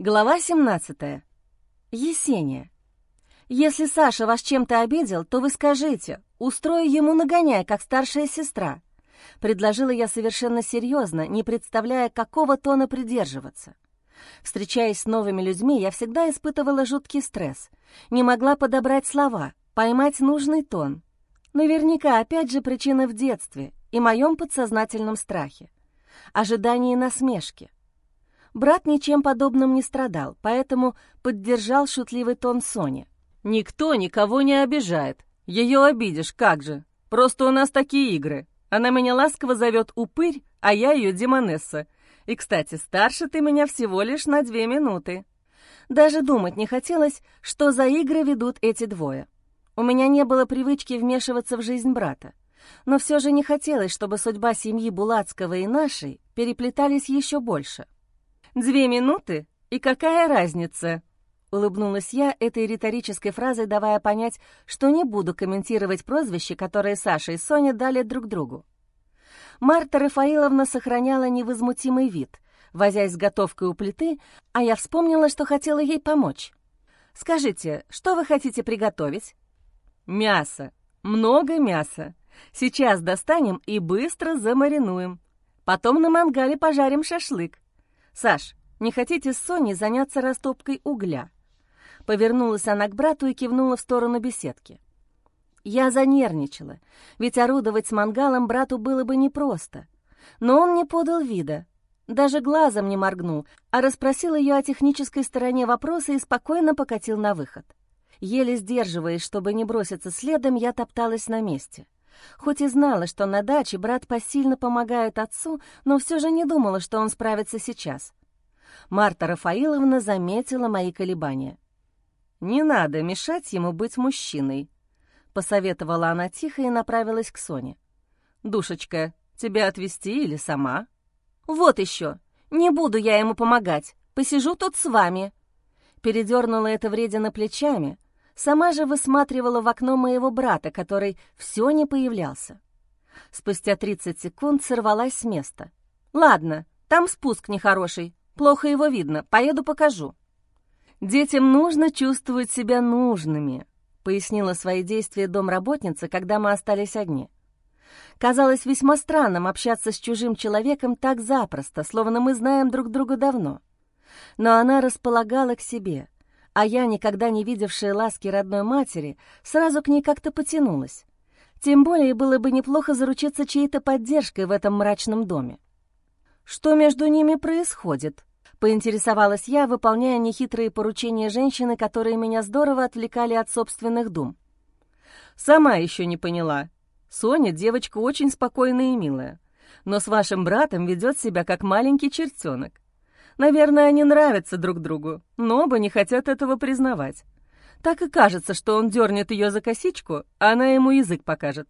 Глава 17. Есения. Если Саша вас чем-то обидел, то вы скажите, устрою ему нагоняй, как старшая сестра. Предложила я совершенно серьезно, не представляя, какого тона придерживаться. Встречаясь с новыми людьми, я всегда испытывала жуткий стресс. Не могла подобрать слова, поймать нужный тон. Наверняка, опять же, причина в детстве и моем подсознательном страхе. Ожидание насмешки — Брат ничем подобным не страдал, поэтому поддержал шутливый тон Сони. «Никто никого не обижает. Ее обидишь, как же. Просто у нас такие игры. Она меня ласково зовет Упырь, а я ее Демонесса. И, кстати, старше ты меня всего лишь на две минуты». Даже думать не хотелось, что за игры ведут эти двое. У меня не было привычки вмешиваться в жизнь брата. Но все же не хотелось, чтобы судьба семьи Булацкого и нашей переплетались еще больше. «Две минуты? И какая разница?» Улыбнулась я этой риторической фразой, давая понять, что не буду комментировать прозвище, которые Саша и Соня дали друг другу. Марта Рафаиловна сохраняла невозмутимый вид, возясь с готовкой у плиты, а я вспомнила, что хотела ей помочь. «Скажите, что вы хотите приготовить?» «Мясо. Много мяса. Сейчас достанем и быстро замаринуем. Потом на мангале пожарим шашлык. «Саш, не хотите с Соней заняться растопкой угля?» Повернулась она к брату и кивнула в сторону беседки. Я занервничала, ведь орудовать с мангалом брату было бы непросто. Но он не подал вида, даже глазом не моргнул, а расспросил ее о технической стороне вопроса и спокойно покатил на выход. Еле сдерживаясь, чтобы не броситься следом, я топталась на месте. Хоть и знала, что на даче брат посильно помогает отцу, но все же не думала, что он справится сейчас. Марта Рафаиловна заметила мои колебания. «Не надо мешать ему быть мужчиной», — посоветовала она тихо и направилась к Соне. «Душечка, тебя отвезти или сама?» «Вот еще! Не буду я ему помогать. Посижу тут с вами!» Передернула это вредина плечами, Сама же высматривала в окно моего брата, который все не появлялся. Спустя 30 секунд сорвалась с места. «Ладно, там спуск нехороший. Плохо его видно. Поеду покажу». «Детям нужно чувствовать себя нужными», — пояснила свои действия домработница, когда мы остались одни. Казалось весьма странным общаться с чужим человеком так запросто, словно мы знаем друг друга давно. Но она располагала к себе — а я, никогда не видевшая ласки родной матери, сразу к ней как-то потянулась. Тем более было бы неплохо заручиться чьей-то поддержкой в этом мрачном доме. «Что между ними происходит?» — поинтересовалась я, выполняя нехитрые поручения женщины, которые меня здорово отвлекали от собственных дум. «Сама еще не поняла. Соня девочка очень спокойная и милая, но с вашим братом ведет себя как маленький чертенок. Наверное, они нравятся друг другу, но оба не хотят этого признавать. Так и кажется, что он дернет ее за косичку, а она ему язык покажет.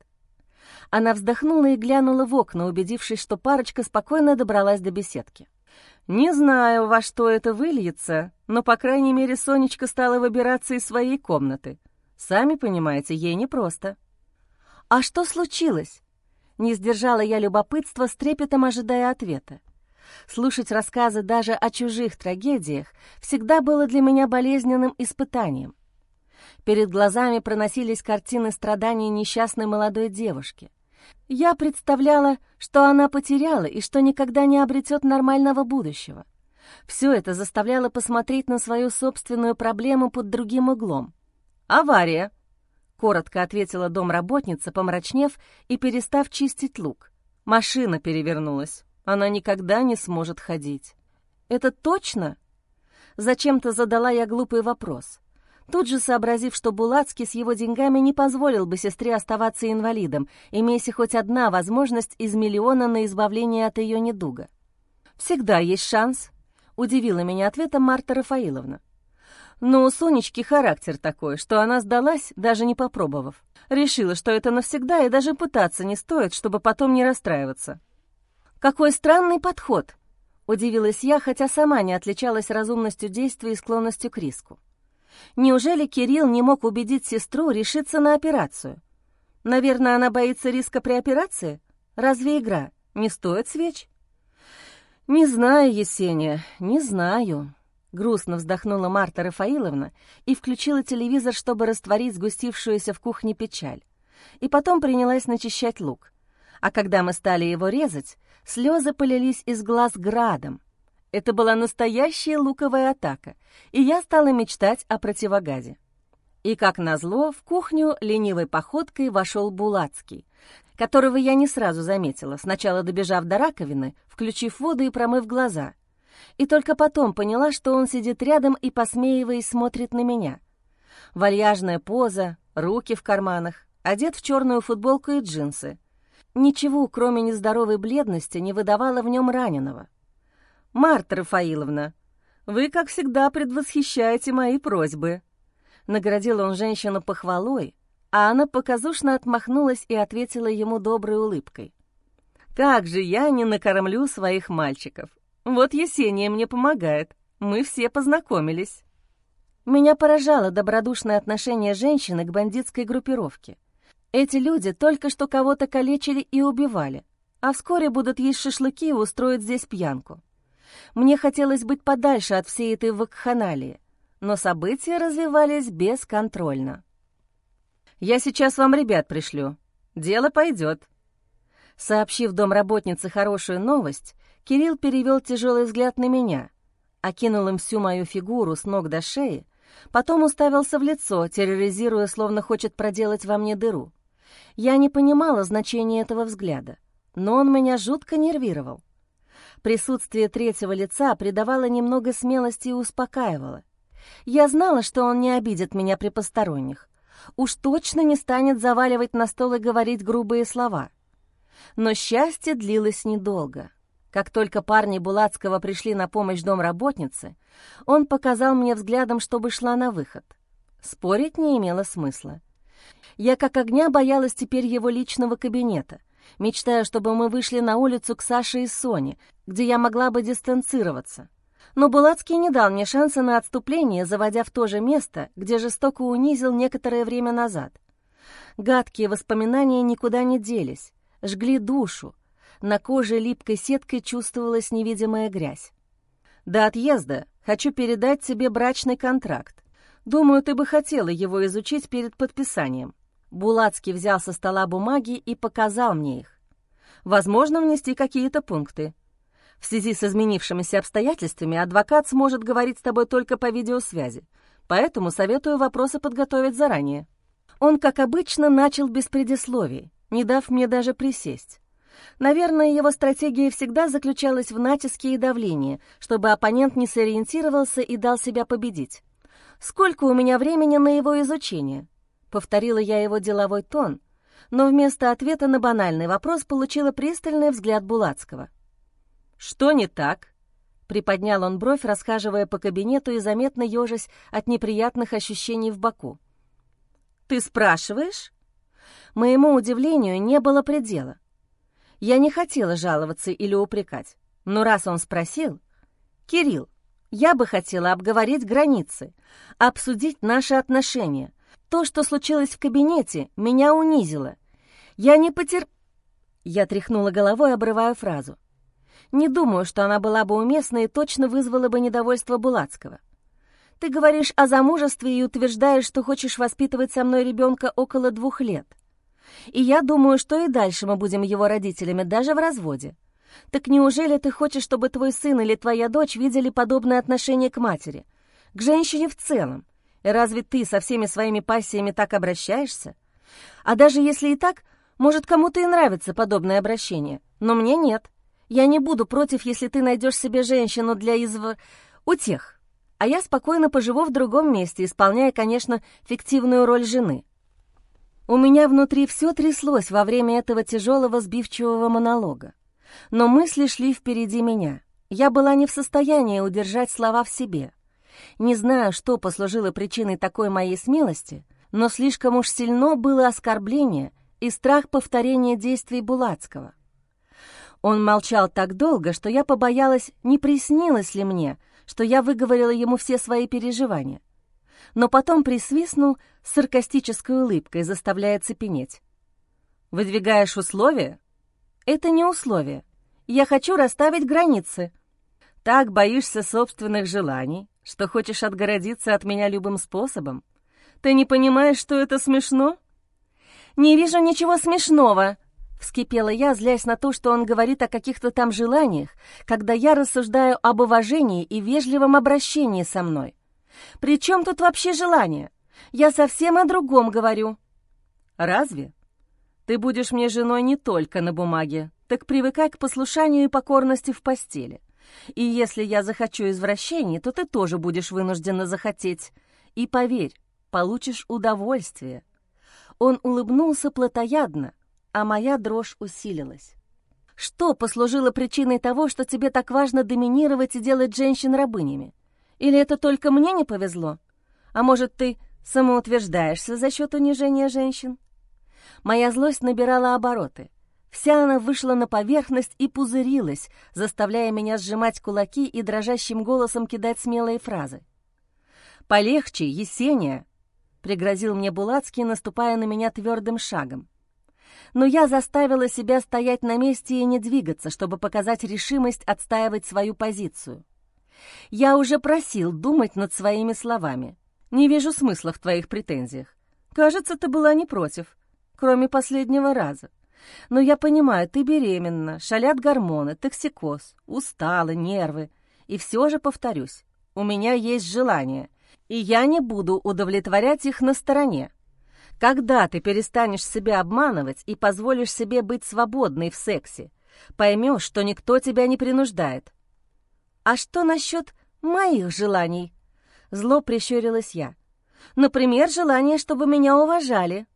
Она вздохнула и глянула в окна, убедившись, что парочка спокойно добралась до беседки. «Не знаю, во что это выльется, но, по крайней мере, Сонечка стала выбираться из своей комнаты. Сами понимаете, ей непросто». «А что случилось?» Не сдержала я любопытства, с трепетом ожидая ответа. Слушать рассказы даже о чужих трагедиях всегда было для меня болезненным испытанием. Перед глазами проносились картины страданий несчастной молодой девушки. Я представляла, что она потеряла и что никогда не обретет нормального будущего. Все это заставляло посмотреть на свою собственную проблему под другим углом. «Авария», — коротко ответила домработница, помрачнев и перестав чистить лук. «Машина перевернулась». Она никогда не сможет ходить. «Это точно?» Зачем-то задала я глупый вопрос. Тут же сообразив, что Булацкий с его деньгами не позволил бы сестре оставаться инвалидом, имея хоть одна возможность из миллиона на избавление от ее недуга. «Всегда есть шанс», — удивила меня ответом Марта Рафаиловна. Но у Сонечки характер такой, что она сдалась, даже не попробовав. Решила, что это навсегда, и даже пытаться не стоит, чтобы потом не расстраиваться. «Какой странный подход!» — удивилась я, хотя сама не отличалась разумностью действий и склонностью к риску. Неужели Кирилл не мог убедить сестру решиться на операцию? Наверное, она боится риска при операции? Разве игра не стоит свеч? «Не знаю, Есения, не знаю», Грустно вздохнула Марта Рафаиловна и включила телевизор, чтобы растворить сгустившуюся в кухне печаль. И потом принялась начищать лук. А когда мы стали его резать, слезы полились из глаз градом. Это была настоящая луковая атака, и я стала мечтать о противогазе. И, как назло, в кухню ленивой походкой вошел Булацкий, которого я не сразу заметила, сначала добежав до раковины, включив воду и промыв глаза — и только потом поняла, что он сидит рядом и, посмеиваясь, смотрит на меня. Вальяжная поза, руки в карманах, одет в черную футболку и джинсы. Ничего, кроме нездоровой бледности, не выдавало в нем раненого. «Марта Рафаиловна, вы, как всегда, предвосхищаете мои просьбы». Наградил он женщину похвалой, а она показушно отмахнулась и ответила ему доброй улыбкой. «Как же я не накормлю своих мальчиков? Вот Есения мне помогает. Мы все познакомились. Меня поражало добродушное отношение женщины к бандитской группировке. Эти люди только что кого-то калечили и убивали, а вскоре будут есть шашлыки и устроить здесь пьянку. Мне хотелось быть подальше от всей этой вакханалии, но события развивались бесконтрольно. «Я сейчас вам ребят пришлю. Дело пойдет». Сообщив домработнице хорошую новость, Кирилл перевел тяжелый взгляд на меня, окинул им всю мою фигуру с ног до шеи, потом уставился в лицо, терроризируя, словно хочет проделать во мне дыру. Я не понимала значения этого взгляда, но он меня жутко нервировал. Присутствие третьего лица придавало немного смелости и успокаивало. Я знала, что он не обидит меня при посторонних. Уж точно не станет заваливать на стол и говорить грубые слова. Но счастье длилось недолго. Как только парни Булацкого пришли на помощь домработнице, он показал мне взглядом, чтобы шла на выход. Спорить не имело смысла. Я как огня боялась теперь его личного кабинета, мечтая, чтобы мы вышли на улицу к Саше и Соне, где я могла бы дистанцироваться. Но Булацкий не дал мне шанса на отступление, заводя в то же место, где жестоко унизил некоторое время назад. Гадкие воспоминания никуда не делись, жгли душу, на коже липкой сеткой чувствовалась невидимая грязь. «До отъезда хочу передать тебе брачный контракт. Думаю, ты бы хотела его изучить перед подписанием». Булацкий взял со стола бумаги и показал мне их. «Возможно, внести какие-то пункты. В связи с изменившимися обстоятельствами адвокат сможет говорить с тобой только по видеосвязи, поэтому советую вопросы подготовить заранее». Он, как обычно, начал без предисловий, не дав мне даже присесть. Наверное, его стратегия всегда заключалась в натиске и давлении, чтобы оппонент не сориентировался и дал себя победить. «Сколько у меня времени на его изучение?» Повторила я его деловой тон, но вместо ответа на банальный вопрос получила пристальный взгляд Булацкого. «Что не так?» Приподнял он бровь, расхаживая по кабинету и заметно ежась от неприятных ощущений в боку. «Ты спрашиваешь?» Моему удивлению не было предела. Я не хотела жаловаться или упрекать, но раз он спросил... «Кирилл, я бы хотела обговорить границы, обсудить наши отношения. То, что случилось в кабинете, меня унизило. Я не потер...» Я тряхнула головой, обрывая фразу. Не думаю, что она была бы уместна и точно вызвала бы недовольство Булацкого. Ты говоришь о замужестве и утверждаешь, что хочешь воспитывать со мной ребенка около двух лет. И я думаю, что и дальше мы будем его родителями, даже в разводе. Так неужели ты хочешь, чтобы твой сын или твоя дочь видели подобное отношение к матери, к женщине в целом? Разве ты со всеми своими пассиями так обращаешься? А даже если и так, может, кому-то и нравится подобное обращение, но мне нет. Я не буду против, если ты найдешь себе женщину для изв... утех. А я спокойно поживу в другом месте, исполняя, конечно, фиктивную роль жены. У меня внутри все тряслось во время этого тяжелого сбивчивого монолога. Но мысли шли впереди меня. Я была не в состоянии удержать слова в себе. Не знаю, что послужило причиной такой моей смелости, но слишком уж сильно было оскорбление и страх повторения действий Булацкого. Он молчал так долго, что я побоялась, не приснилось ли мне, что я выговорила ему все свои переживания но потом присвистнул с саркастической улыбкой, заставляя цепенеть. «Выдвигаешь условия?» «Это не условия. Я хочу расставить границы». «Так боишься собственных желаний, Что хочешь отгородиться от меня любым способом? Ты не понимаешь, что это смешно?» «Не вижу ничего смешного», — вскипела я, злясь на то, что он говорит о каких-то там желаниях, когда я рассуждаю об уважении и вежливом обращении со мной. «При чем тут вообще желание? Я совсем о другом говорю». «Разве? Ты будешь мне женой не только на бумаге, так привыкай к послушанию и покорности в постели. И если я захочу извращений, то ты тоже будешь вынуждена захотеть. И поверь, получишь удовольствие». Он улыбнулся плотоядно, а моя дрожь усилилась. «Что послужило причиной того, что тебе так важно доминировать и делать женщин рабынями? Или это только мне не повезло? А может, ты самоутверждаешься за счет унижения женщин?» Моя злость набирала обороты. Вся она вышла на поверхность и пузырилась, заставляя меня сжимать кулаки и дрожащим голосом кидать смелые фразы. «Полегче, Есения!» — пригрозил мне Булацкий, наступая на меня твердым шагом. Но я заставила себя стоять на месте и не двигаться, чтобы показать решимость отстаивать свою позицию. Я уже просил думать над своими словами. Не вижу смысла в твоих претензиях. Кажется, ты была не против, кроме последнего раза. Но я понимаю, ты беременна, шалят гормоны, токсикоз, устала, нервы. И все же повторюсь, у меня есть желание, и я не буду удовлетворять их на стороне. Когда ты перестанешь себя обманывать и позволишь себе быть свободной в сексе, поймешь, что никто тебя не принуждает. А что насчет моих желаний? Зло прищурилась я. Например, желание, чтобы меня уважали.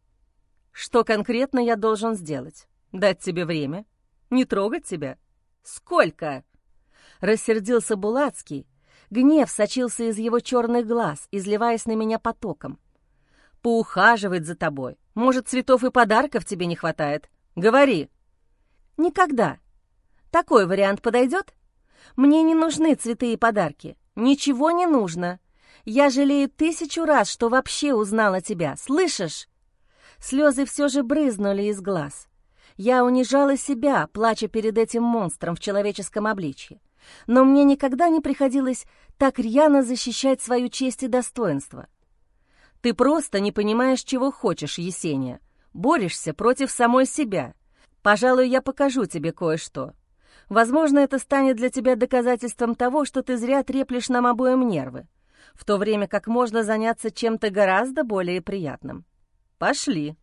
Что конкретно я должен сделать? Дать тебе время? Не трогать тебя? Сколько? Рассердился Булацкий. Гнев сочился из его черных глаз, изливаясь на меня потоком. Поухаживать за тобой. Может, цветов и подарков тебе не хватает? Говори. Никогда. Такой вариант подойдет? Мне не нужны цветы и подарки. Ничего не нужно. Я жалею тысячу раз, что вообще узнала тебя. Слышишь? Слезы все же брызнули из глаз. Я унижала себя, плача перед этим монстром в человеческом обличье. Но мне никогда не приходилось так рьяно защищать свою честь и достоинство. Ты просто не понимаешь, чего хочешь, Есения. Борешься против самой себя. Пожалуй, я покажу тебе кое-что. Возможно, это станет для тебя доказательством того, что ты зря треплешь нам обоим нервы, в то время как можно заняться чем-то гораздо более приятным. Пошли.